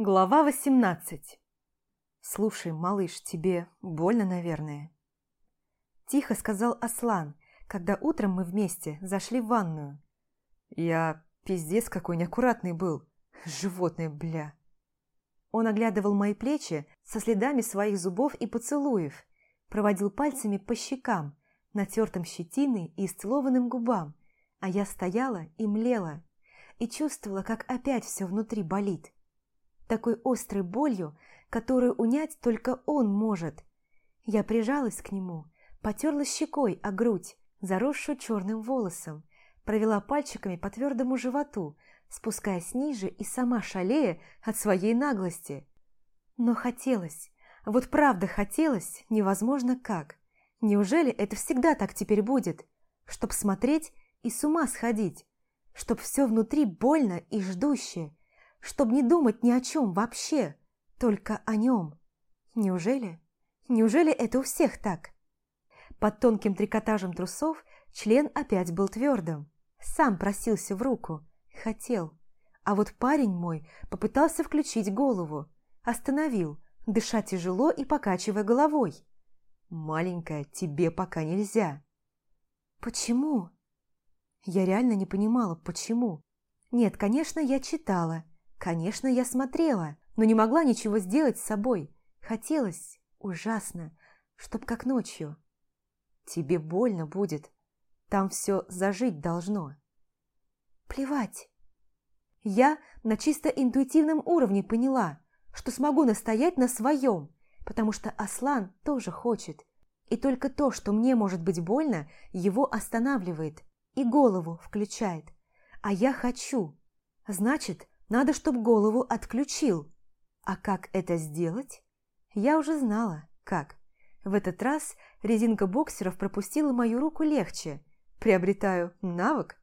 Глава 18 «Слушай, малыш, тебе больно, наверное?» Тихо сказал Аслан, когда утром мы вместе зашли в ванную. Я пиздец какой неаккуратный был. Животное, бля. Он оглядывал мои плечи со следами своих зубов и поцелуев, проводил пальцами по щекам, натертым щетиной и исцелованным губам, а я стояла и млела, и чувствовала, как опять все внутри болит такой острой болью, которую унять только он может. Я прижалась к нему, потерла щекой о грудь, заросшую черным волосом, провела пальчиками по твердому животу, спускаясь ниже и сама шалея от своей наглости. Но хотелось, вот правда хотелось, невозможно как. Неужели это всегда так теперь будет? Чтоб смотреть и с ума сходить, чтоб все внутри больно и ждущее, чтобы не думать ни о чем вообще, только о нем. Неужели? Неужели это у всех так? Под тонким трикотажем трусов член опять был твердым. Сам просился в руку. Хотел. А вот парень мой попытался включить голову. Остановил, дыша тяжело и покачивая головой. «Маленькая, тебе пока нельзя». «Почему?» Я реально не понимала, почему. Нет, конечно, я читала, Конечно, я смотрела, но не могла ничего сделать с собой. Хотелось, ужасно, чтоб как ночью. Тебе больно будет. Там все зажить должно. Плевать. Я на чисто интуитивном уровне поняла, что смогу настоять на своем, потому что Аслан тоже хочет. И только то, что мне может быть больно, его останавливает и голову включает. А я хочу. Значит, надо, чтоб голову отключил. А как это сделать? Я уже знала, как. В этот раз резинка боксеров пропустила мою руку легче. Приобретаю навык.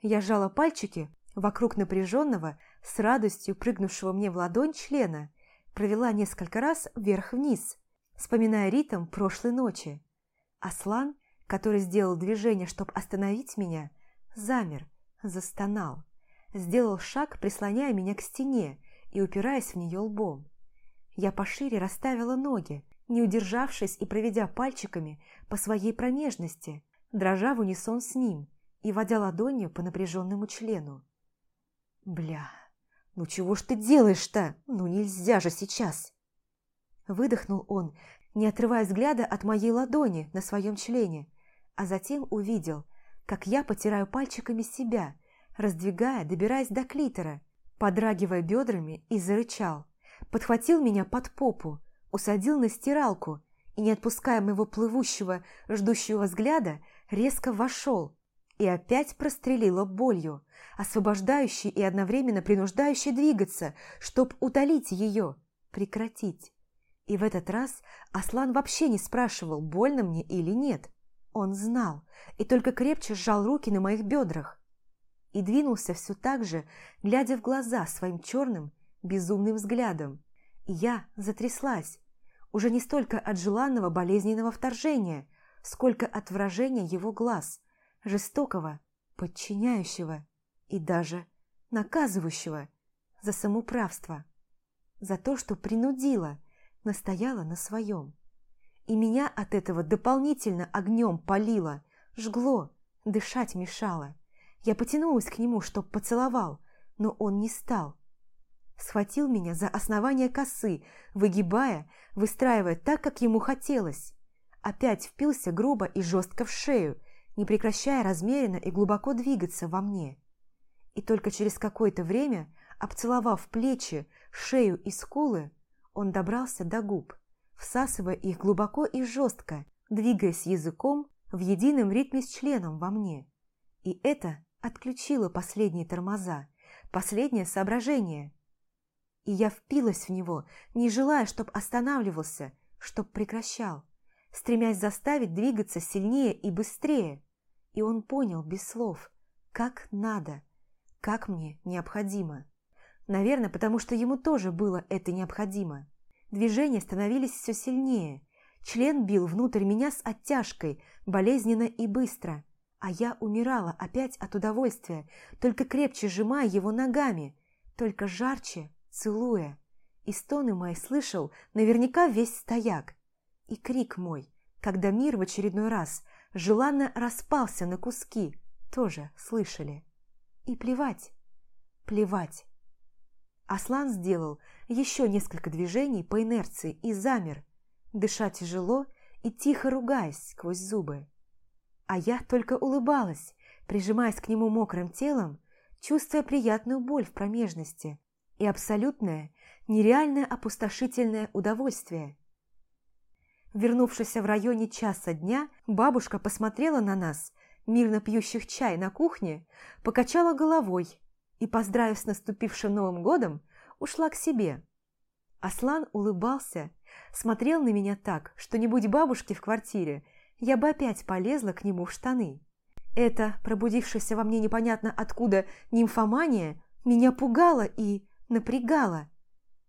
Я сжала пальчики вокруг напряженного, с радостью прыгнувшего мне в ладонь члена, провела несколько раз вверх-вниз, вспоминая ритм прошлой ночи. Аслан, который сделал движение, чтобы остановить меня, замер, застонал сделал шаг, прислоняя меня к стене и упираясь в нее лбом. Я пошире расставила ноги, не удержавшись и проведя пальчиками по своей промежности, дрожа в унисон с ним и водя ладонью по напряженному члену. «Бля, ну чего ж ты делаешь-то? Ну нельзя же сейчас!» Выдохнул он, не отрывая взгляда от моей ладони на своем члене, а затем увидел, как я потираю пальчиками себя, раздвигая, добираясь до клитора, подрагивая бедрами и зарычал. Подхватил меня под попу, усадил на стиралку и, не отпуская моего плывущего, ждущего взгляда, резко вошел и опять прострелила болью, освобождающей и одновременно принуждающей двигаться, чтоб утолить ее, прекратить. И в этот раз Аслан вообще не спрашивал, больно мне или нет. Он знал и только крепче сжал руки на моих бедрах, и двинулся все так же, глядя в глаза своим черным, безумным взглядом. И я затряслась, уже не столько от желанного болезненного вторжения, сколько от выражения его глаз, жестокого, подчиняющего и даже наказывающего за самоуправство, за то, что принудила, настояла на своем. И меня от этого дополнительно огнем палило, жгло, дышать мешало. Я потянулась к нему, чтоб поцеловал, но он не стал. Схватил меня за основание косы, выгибая, выстраивая так, как ему хотелось. Опять впился грубо и жестко в шею, не прекращая размеренно и глубоко двигаться во мне. И только через какое-то время, обцеловав плечи, шею и скулы, он добрался до губ, всасывая их глубоко и жестко, двигаясь языком в едином ритме с членом во мне. И это отключила последние тормоза, последнее соображение. И я впилась в него, не желая, чтоб останавливался, чтоб прекращал, стремясь заставить двигаться сильнее и быстрее. И он понял без слов, как надо, как мне необходимо. Наверное, потому что ему тоже было это необходимо. Движения становились все сильнее. Член бил внутрь меня с оттяжкой, болезненно и быстро – а я умирала опять от удовольствия, только крепче сжимая его ногами, только жарче целуя, и стоны мои слышал наверняка весь стояк, и крик мой, когда мир в очередной раз желанно распался на куски, тоже слышали. И плевать, плевать. Аслан сделал еще несколько движений по инерции и замер, дыша тяжело и тихо ругаясь сквозь зубы. А я только улыбалась, прижимаясь к нему мокрым телом, чувствуя приятную боль в промежности и абсолютное, нереальное опустошительное удовольствие. Вернувшись в районе часа дня, бабушка посмотрела на нас, мирно пьющих чай на кухне, покачала головой и, поздравив с наступившим Новым годом, ушла к себе. Аслан улыбался, смотрел на меня так, что не будь бабушки в квартире, я бы опять полезла к нему в штаны. Это, пробудившаяся во мне непонятно откуда нимфомания, меня пугала и напрягала.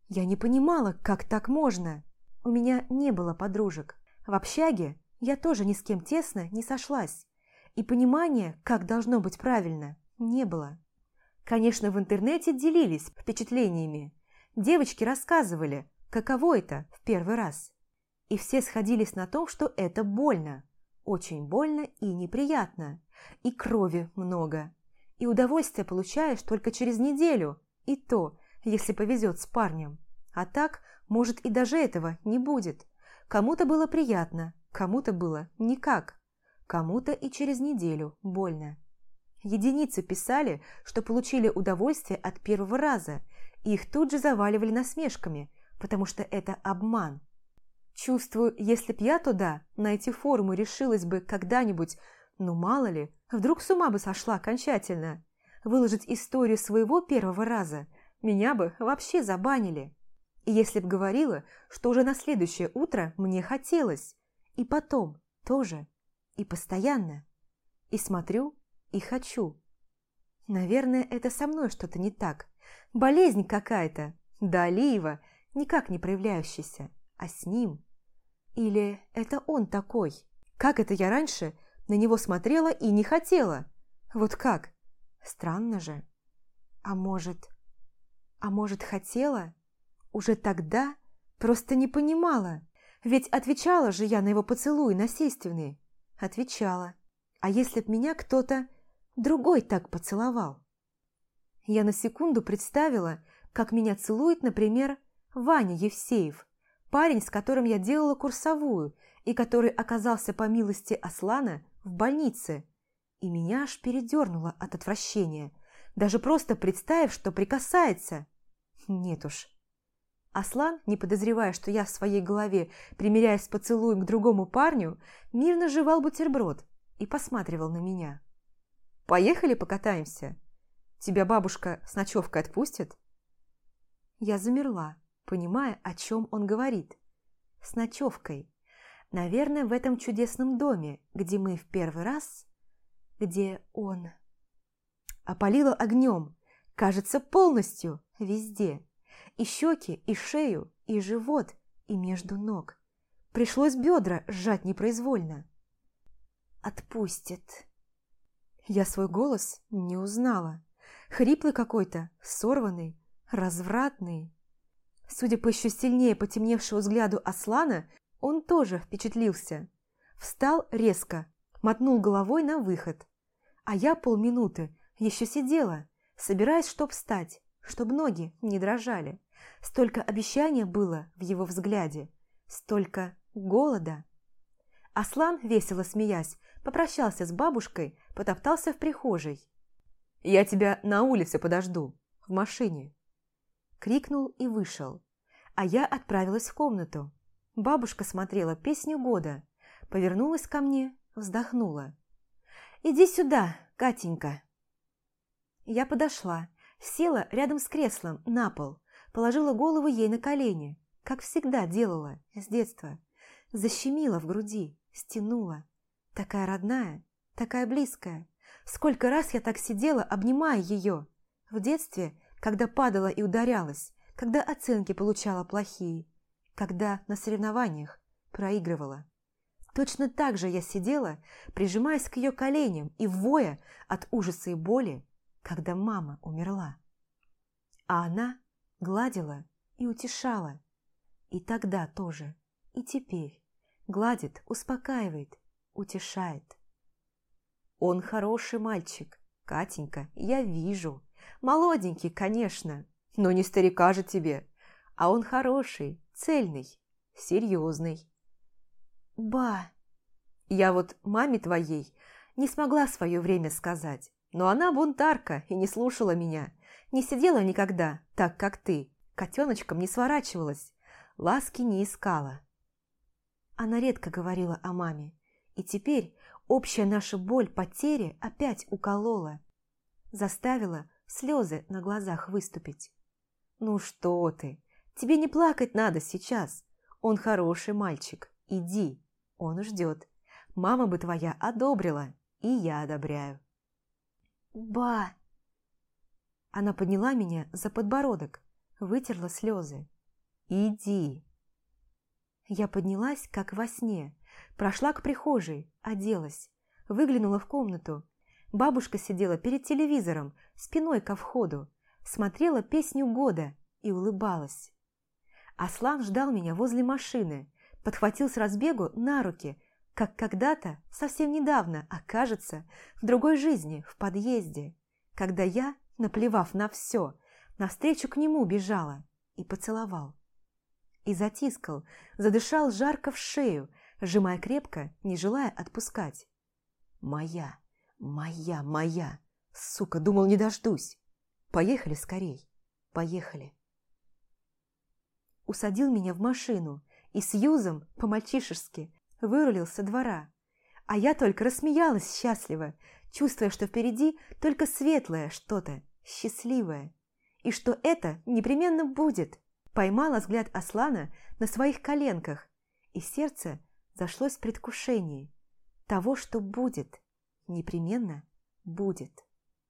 Я не понимала, как так можно. У меня не было подружек. В общаге я тоже ни с кем тесно не сошлась. И понимания, как должно быть правильно, не было. Конечно, в интернете делились впечатлениями. Девочки рассказывали, каково это в первый раз. И все сходились на том, что это больно. Очень больно и неприятно. И крови много. И удовольствие получаешь только через неделю. И то, если повезет с парнем. А так, может, и даже этого не будет. Кому-то было приятно, кому-то было никак. Кому-то и через неделю больно. Единицы писали, что получили удовольствие от первого раза, и их тут же заваливали насмешками, потому что это обман. Чувствую, если б я туда, на эти форумы решилась бы когда-нибудь, ну мало ли, вдруг с ума бы сошла окончательно, выложить историю своего первого раза, меня бы вообще забанили. И если б говорила, что уже на следующее утро мне хотелось, и потом тоже, и постоянно, и смотрю, и хочу. Наверное, это со мной что-то не так. Болезнь какая-то, да Алиева, никак не проявляющаяся, а с ним. Или это он такой? Как это я раньше на него смотрела и не хотела? Вот как? Странно же. А может... А может, хотела? Уже тогда просто не понимала. Ведь отвечала же я на его поцелуй насильственный. Отвечала. А если б меня кто-то другой так поцеловал. Я на секунду представила, как меня целует, например, Ваня Евсеев, парень, с которым я делала курсовую и который оказался по милости Аслана в больнице, и меня аж передернуло от отвращения, даже просто представив, что прикасается. Нет уж. Аслан, не подозревая, что я в своей голове, примеряясь с поцелуем к другому парню, мирно жевал бутерброд и посматривал на меня. Поехали покатаемся? Тебя бабушка с ночевкой отпустит?» Я замерла, понимая, о чем он говорит. «С ночевкой. Наверное, в этом чудесном доме, где мы в первый раз... Где он...» Опалило огнем, кажется, полностью, везде. И щеки, и шею, и живот, и между ног. Пришлось бедра сжать непроизвольно. «Отпустит», я свой голос не узнала. Хриплый какой-то, сорванный, развратный. Судя по еще сильнее потемневшему взгляду Аслана, он тоже впечатлился. Встал резко, мотнул головой на выход. А я полминуты еще сидела, собираясь, чтоб встать, чтоб ноги не дрожали. Столько обещания было в его взгляде, столько голода. Аслан, весело смеясь, попрощался с бабушкой, потоптался в прихожей. «Я тебя на улице подожду, в машине!» Крикнул и вышел, а я отправилась в комнату. Бабушка смотрела песню года, повернулась ко мне, вздохнула. «Иди сюда, Катенька!» Я подошла, села рядом с креслом на пол, положила голову ей на колени, как всегда делала с детства. Защемила в груди, стянула. Такая родная, такая близкая. Сколько раз я так сидела, обнимая ее. В детстве, когда падала и ударялась, когда оценки получала плохие, когда на соревнованиях проигрывала. Точно так же я сидела, прижимаясь к ее коленям и воя от ужаса и боли, когда мама умерла. А она Гладила и утешала. И тогда тоже, и теперь. Гладит, успокаивает, утешает. Он хороший мальчик, Катенька, я вижу. Молоденький, конечно, но не старика же тебе. А он хороший, цельный, серьезный. Ба! Я вот маме твоей не смогла свое время сказать, но она бунтарка и не слушала меня. Не сидела никогда, так как ты, котеночком не сворачивалась, ласки не искала. Она редко говорила о маме, и теперь общая наша боль потери опять уколола, заставила слезы на глазах выступить. «Ну что ты, тебе не плакать надо сейчас. Он хороший мальчик, иди, он ждет. Мама бы твоя одобрила, и я одобряю». «Ба!» Она подняла меня за подбородок, вытерла слезы. «Иди!» Я поднялась, как во сне, прошла к прихожей, оделась, выглянула в комнату. Бабушка сидела перед телевизором, спиной ко входу, смотрела песню года и улыбалась. Аслан ждал меня возле машины, подхватил с разбегу на руки, как когда-то, совсем недавно, окажется, в другой жизни, в подъезде, когда я, наплевав на все, навстречу к нему бежала и поцеловал. И затискал, задышал жарко в шею, сжимая крепко, не желая отпускать. «Моя, моя, моя! Сука, думал, не дождусь! Поехали скорей, поехали!» Усадил меня в машину и с Юзом, по-мальчишески, вырулил со двора. А я только рассмеялась счастливо, чувствуя, что впереди только светлое что-то, счастливое. И что это непременно будет. Поймала взгляд Аслана на своих коленках, и сердце зашлось в предвкушении того, что будет, непременно будет.